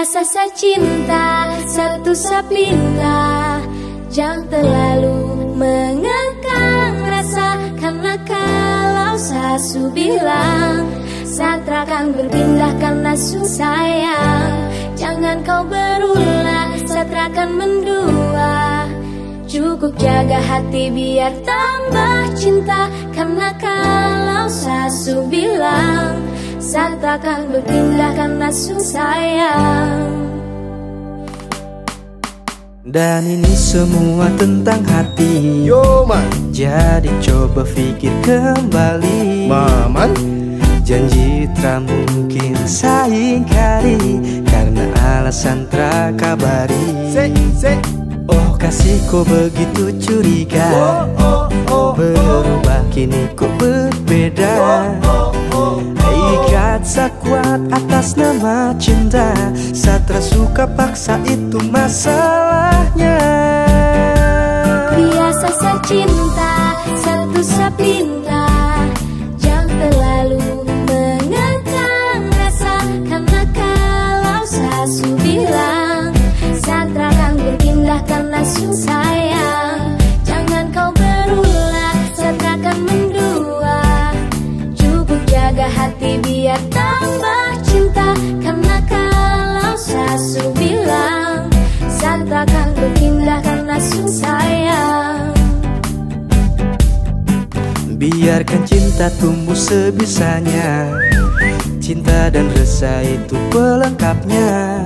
Saya cinta satu sapinta Jangan terlalu mengekang rasa. Karena kalau sasu bilang Satra akan berpindah karena su sayang Jangan kau berulah Satra akan mendua. Cukup jaga hati biar tambah cinta. Karena kalau sasu bilang Satra akan berpindah karena su sayang. Dan ini semua tentang hati. Yo man. Jadi coba pikir kembali. Maman. Janji tak mungkin saya ingkari Karena alasan kabari Se se Oh kasihku begitu curiga. Oh oh oh Berubah kini kok berbeda. Oh oh sekuat atas nama cinta. Satra suka paksa itu masalahnya. Biasa saya cinta satu sapinta Jangan terlalu mengekang rasa Karena kalau sasu bilang Satra akan berpindah karena su sayang Jangan kau berulah akan mendua. Cukup jaga hati biar tambah Biarkan cinta tumbuh sebisanya. Cinta dan rasa itu pelengkapnya.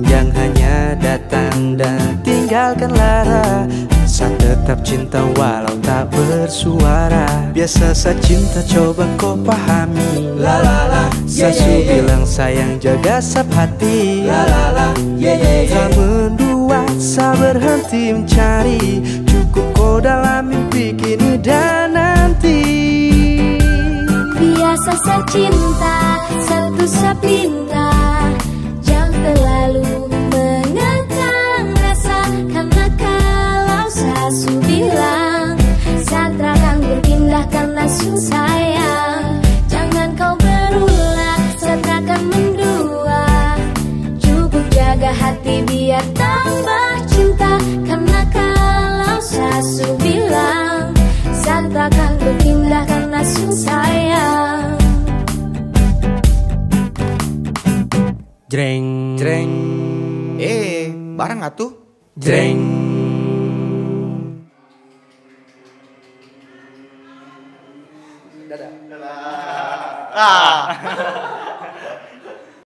Yang hanya datang dan tinggalkan lara. Saya tetap cinta walau tak bersuara. Biasa saya cinta coba kau pahami. La la la Yeah yeah yeah. bilang sayang jaga sap hati. La la la Yeah yeah Tak yeah mendua, saya berhenti mencari. Cukup kau dalam mimpi kini dan biar tambah cinta. Karena kalau sasu Jreng. Jreng. Eh bareng atuh Jreng. Ah